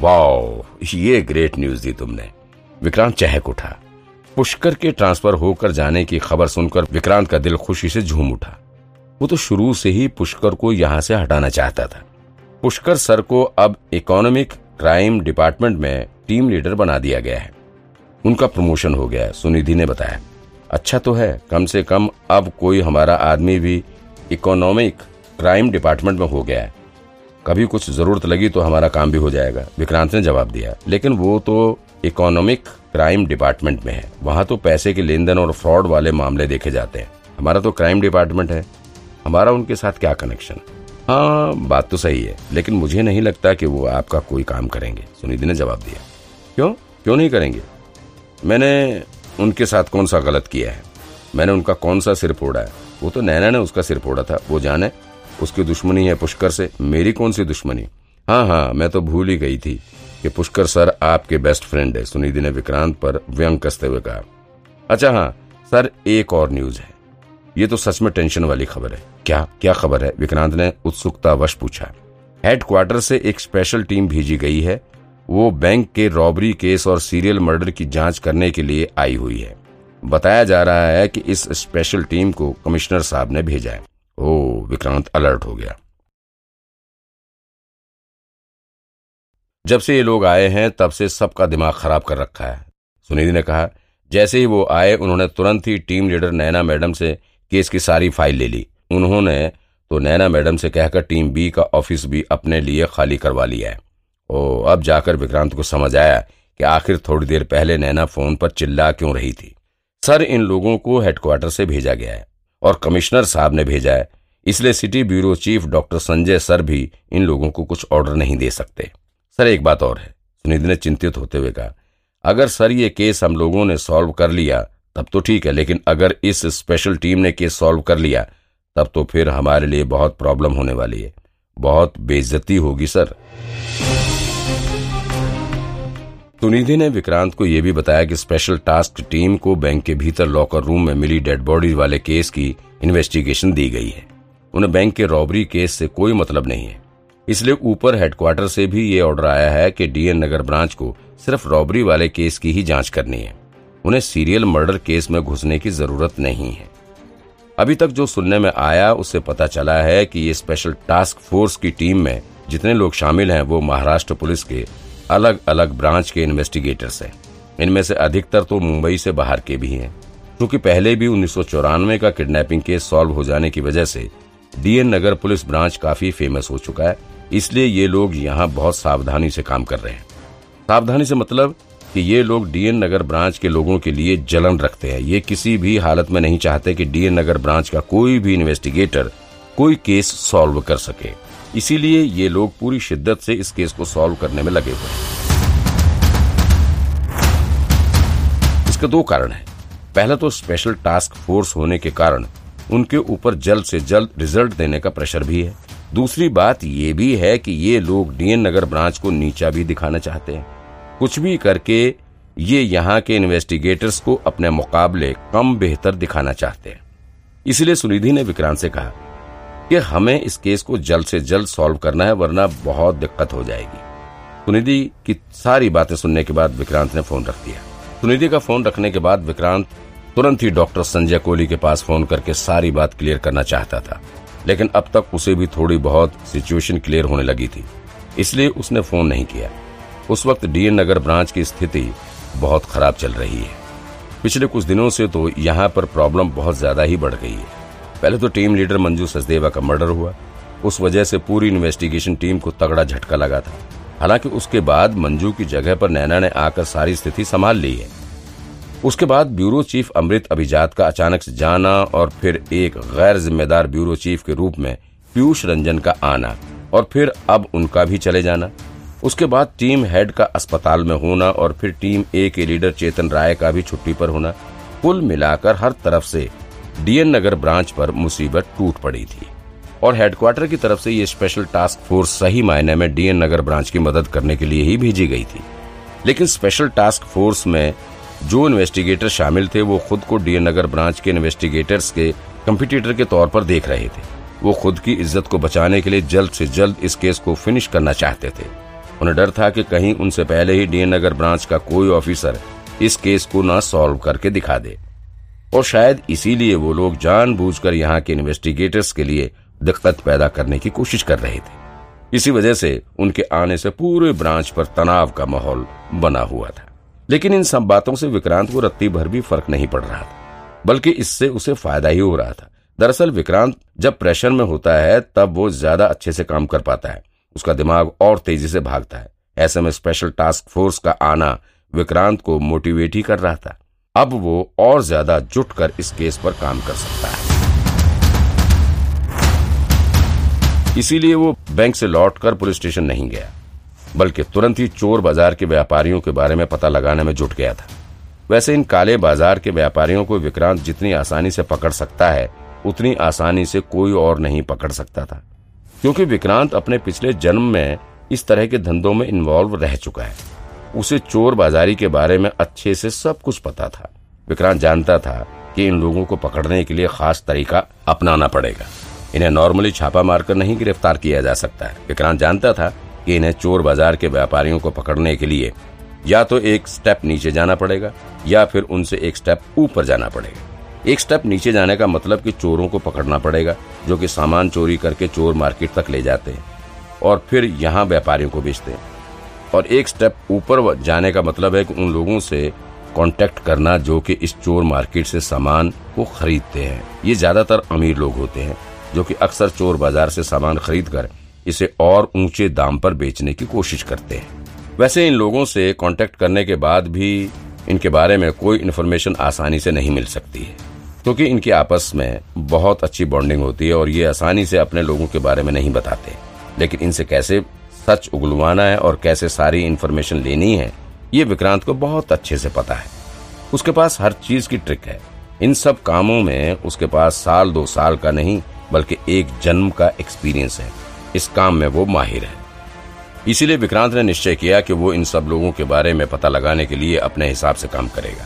वाह ये great news दी तुमने। विक्रांत चहक उठा। पुष्कर के ट्रांसफ़र होकर जाने की खबर सुनकर विक्रांत का दिल खुशी से झूम उठा। वो तो शुरू से ही पुष्कर को यहाँ से हटाना चाहता था। पुष्कर सर को अब इकोनॉमिक क्राइम डिपार्टमेंट में टीम लीडर बना दिया गया है। उनका प्रमोशन हो गया, सुनिधि ने बताया। अच्छा तो है, कम से कम अब कोई हमारा आदमी भी इकोनॉमिक क्राइम डिपार्टमेंट में हो गया है। कभी कुछ ज़रूरत लगी तो हमारा काम भी हो जाएगा। विक्रांत ने जवाब दिया। लेकिन वो तो इकोनॉमिक क्राइम डिपार्टमेंट में है। वहाँ तो पैसे के लेन देन और फ्रॉड वाले मामले देखे जाते हैं। हमारा तो क्राइम डिपार्टमेंट है। हमारा उनके साथ क्या कनेक्शन? हाँ बात तो सही है। लेकिन मुझे नहीं लगता कि वो आपका कोई काम करेंगे। सुनिधि ने जवाब दिया। क्यों? क्यों नहीं करेंगे? मैंने उनके साथ कौन सा गलत किया है? मैंने उनका कौन सा सिर फोड़ा है? वो तो नैना ने उसका सिर फोड़ा था। वो जाने। उसकी दुश्मनी है पुष्कर से। मेरी कौन सी दुश्मनी? हाँ हाँ मैं तो भूल ही गई थी कि पुष्कर सर आपके बेस्ट फ्रेंड है, सुनिधि ने विक्रांत पर व्यंग कसते हुए कहा। अच्छा हाँ सर, एक और न्यूज़ है। ये तो सच में टेंशन वाली खबर है। क्या क्या खबर है? विक्रांत ने उत्सुकता वश पूछा। हेडक्वार्टर से एक स्पेशल टीम भेजी गई है। वो बैंक के रॉबरी केस और सीरियल मर्डर की जाँच करने के लिए आई हुई है। बताया जा रहा है कि इस स्पेशल टीम को कमिश्नर साहब ने भेजा है। ओ विक्रांत अलर्ट हो गया। जब से ये लोग आए हैं, तब से सबका दिमाग खराब कर रखा है। सुनिधि ने कहा, जैसे ही वो आए, उन्होंने तुरंत ही टीम लीडर नैना मैडम से केस की सारी फ़ाइल ले ली। उन्होंने तो नैना मैडम से कहकर टीम बी का ऑफ़िस भी अपने लिए खाली करवा लिया है। ओ अब जाकर विक्रांत को समझ आया कि आखिर थोड़ी देर पहले नैना फ़ोन पर चिल्ला क्यों रही थी। सर, इन लोगों को हेडक्वार्टर से भेजा गया है। और कमिश्नर साहब ने भेजा है। इसलिए city bureau chief doctor Sanjay sir भी इन लोगों को कुछ ऑर्डर नहीं दे सकते। सर, एक बात और है। सुनिधि ने चिंतित होते हुए कहा, अगर सर, ये केस हम लोगों ने सॉल्व कर लिया, तब तो ठीक है, लेकिन अगर इस स्पेशल टीम ने केस सॉल्व कर लिया, तब तो फिर हमारे लिए बहुत प्रॉब्लम होने वाली है। बहुत बेइज्जती होगी, सर। सुनिधि ने विक्रांत को यह भी बताया कि स्पेशल टास्क टीम को बैंक के भीतर लॉकर रूम में मिली डेड बॉडी वाले केस की इन्वेस्टिगेशन दी गई है। उन्हें बैंक के रॉबरी केस से कोई मतलब नहीं है। इसलिए ऊपर हेडक्वार्टर से भी ये ऑर्डर आया है कि डीएन नगर ब्रांच को सिर्फ़ रॉबरी वाले केस की ही जाँच करनी है। उन्हें सीरियल मर्डर केस में घुसने की ज़रूरत नहीं है। अभी तक जो सुनने में आया उससे पता चला है कि ये स्पेशल टास्क फोर्स की टीम में जितने लोग शामिल हैं, वो महाराष्ट्र पुलिस के अलग अलग ब्रांच के इन्वेस्टिगेटर्स हैं। इनमें से अधिकतर तो मुंबई से बाहर के भी हैं, क्योंकि पहले भी उन्नीस सौ चौरानवे का किडनैपिंग केस सॉल्व हो जाने की वजह से D N Nagar police branch काफ़ी फ़ेमस हो चुका है। इसलिए ये लोग यहाँ बहुत सावधानी से काम कर रहे हैं। सावधानी से मतलब कि ये लोग डीएन नगर ब्रांच के लोगों के लिए जलन रखते हैं। ये किसी भी हालत में नहीं चाहते कि डीएन नगर ब्रांच का कोई भी इन्वेस्टिगेटर कोई केस सॉल्व कर सके। इसीलिए ये लोग पूरी शिद्दत से इस केस को सॉल्व करने में लगे हुए इसके दो कारण हैं। पहला तो स्पेशल टास्क फोर्स होने के कारण उनके ऊपर जल्द से जल्द रिज़ल्ट देने का प्रेशर भी है। दूसरी बात ये भी है कि ये लोग डीएन नगर ब्रांच को नीचा भी दिखाना चाहते हैं। कुछ भी करके ये यहाँ के इन्वेस्टिगेटर्स को अपने मुकाबले कम बेहतर दिखाना चाहते हैं। इसलिए सुनिधि ने विक्रांत से कहा कि हमें इस केस को जल्द से जल्द सॉल्व करना है, वरना बहुत दिक्कत हो जाएगी। सुनिधि की सारी बातें सुनने के बाद विक्रांत ने फ़ोन रख दिया। सुनिधि का फ़ोन रखने के बाद विक्रांत तुरंत ही डॉक्टर संजय कोहली के पास फ़ोन करके सारी बात क्लियर करना चाहता था। लेकिन अब तक उसे भी थोड़ी बहुत सिचुएशन क्लियर होने लगी थी। इसलिए उसने फ़ोन नहीं किया। उस वक्त डीएन नगर ब्रांच की स्थिति बहुत खराब चल रही है। पिछले कुछ दिनों से तो यहाँ पर प्रॉब्लम बहुत ज़्यादा ही बढ़ गई है। पहले तो टीम लीडर मंजू सचदेवा का मर्डर हुआ। उस वजह से पूरी इन्वेस्टिगेशन टीम को तगड़ा झटका लगा था। हालाँकि उसके बाद मंजू की जगह पर नैना ने आकर सारी स्थिति संभाल ली है। उसके बाद ब्यूरो चीफ अमृत अभिजात का अचानक से जाना और फिर एक गैर जिम्मेदार ब्यूरो चीफ के रूप में पीयूष रंजन का आना और फिर अब उनका भी चले जाना। उसके बाद टीम हेड का अस्पताल में होना और फिर टीम ए के लीडर चेतन राय का भी छुट्टी पर होना। कुल मिलाकर हर तरफ़ से डीएन नगर ब्रांच पर मुसीबत टूट पड़ी थी और हेडक्वार्टर की तरफ़ से ये स्पेशल टास्क फोर्स सही मायने में डीएन नगर ब्रांच की मदद करने के लिए ही भेजी गई थी। लेकिन स्पेशल टास्क फोर्स में जो इन्वेस्टिगेटर शामिल थे, वो खुद को डीएन नगर ब्रांच के इन्वेस्टिगेटर्स के कंपिटिटर के तौर पर देख रहे थे। वो खुद की इज़्ज़त को बचाने के लिए जल्द से जल्द इस केस को फिनिश करना चाहते थे। उन्हें डर था कि कहीं उनसे पहले ही डीएन नगर ब्रांच का कोई ऑफिसर इस केस को न सॉल्व करके दिखा दे। और शायद इसीलिए वो लोग जानबूझकर यहाँ के इन्वेस्टिगेटर्स के लिए दिक्कत पैदा करने की कोशिश कर रहे थे। इसी वजह से उनके आने से पूरे ब्रांच पर तनाव का माहौल बना हुआ था। लेकिन इन सब बातों से विक्रांत को रत्ती भर भी फ़र्क नहीं पड़ रहा था, बल्कि इससे उसे फ़ायदा ही हो रहा था। दरअसल विक्रांत जब प्रेशर में होता है, तब वो ज़्यादा अच्छे से काम कर पाता है। उसका दिमाग और तेज़ी से भागता है। ऐसे में स्पेशल टास्क फोर्स का आना विक्रांत को मोटिवेट ही कर रहा था। अब वो और ज़्यादा जुट कर इस केस पर काम कर सकता है। इसीलिए वो बैंक से लौटकर पुलिस स्टेशन नहीं गया, बल्कि तुरंत ही चोर बाज़ार के व्यापारियों के बारे में पता लगाने में जुट गया था। वैसे इन काले बाज़ार के व्यापारियों को विक्रांत जितनी आसानी से पकड़ सकता है, उतनी आसानी से कोई और नहीं पकड़ सकता था। क्योंकि विक्रांत अपने पिछले जन्म में इस तरह के धंधों में इन्वॉल्व रह चुका है। उसे चोर बाजारी के बारे में अच्छे से सब कुछ पता था। विक्रांत जानता था कि इन लोगों को पकड़ने के लिए खास तरीका अपनाना पड़ेगा। इन्हें नॉर्मली छापा मारकर नहीं गिरफ़्तार किया जा सकता है। विक्रांत जानता था कि इन्हें चोर बाज़ार के व्यापारियों को पकड़ने के लिए या तो एक स्टेप नीचे जाना पड़ेगा या फिर उनसे एक स्टेप ऊपर जाना पड़ेगा। एक स्टेप नीचे जाने का मतलब कि चोरों को पकड़ना पड़ेगा, जो कि सामान चोरी करके चोर मार्केट तक ले जाते हैं और फिर यहाँ व्यापारियों को बेचते हैं। और एक स्टेप ऊपर जाने का मतलब है कि उन लोगों से कांटेक्ट करना जो कि इस चोर मार्केट से सामान को खरीदते हैं। ये ज़्यादातर अमीर लोग होते हैं, जो कि अक्सर चोर बाज़ार से सामान खरीद कर इसे और ऊँचे दाम पर बेचने की कोशिश करते हैं। वैसे इन लोगों से कांटेक्ट करने के बाद भी इनके बारे में कोई इन्फॉर्मेशन आसानी से नहीं मिल सकती है, क्योंकि इनकी आपस में बहुत अच्छी बॉन्डिंग होती है और ये आसानी से अपने लोगों के बारे में नहीं बताते। लेकिन इनसे कैसे सच उगलवाना है और कैसे सारी इन्फॉर्मेशन लेनी है, ये विक्रांत को बहुत अच्छे से पता है। उसके पास हर चीज़ की ट्रिक है। इन सब कामों में उसके पास साल दो साल का नहीं, बल्कि एक जन्म का एक्सपीरियंस है। इस काम में वो माहिर है। इसीलिए विक्रांत ने निश्चय किया कि वो इन सब लोगों के बारे में पता लगाने के लिए अपने हिसाब से काम करेगा।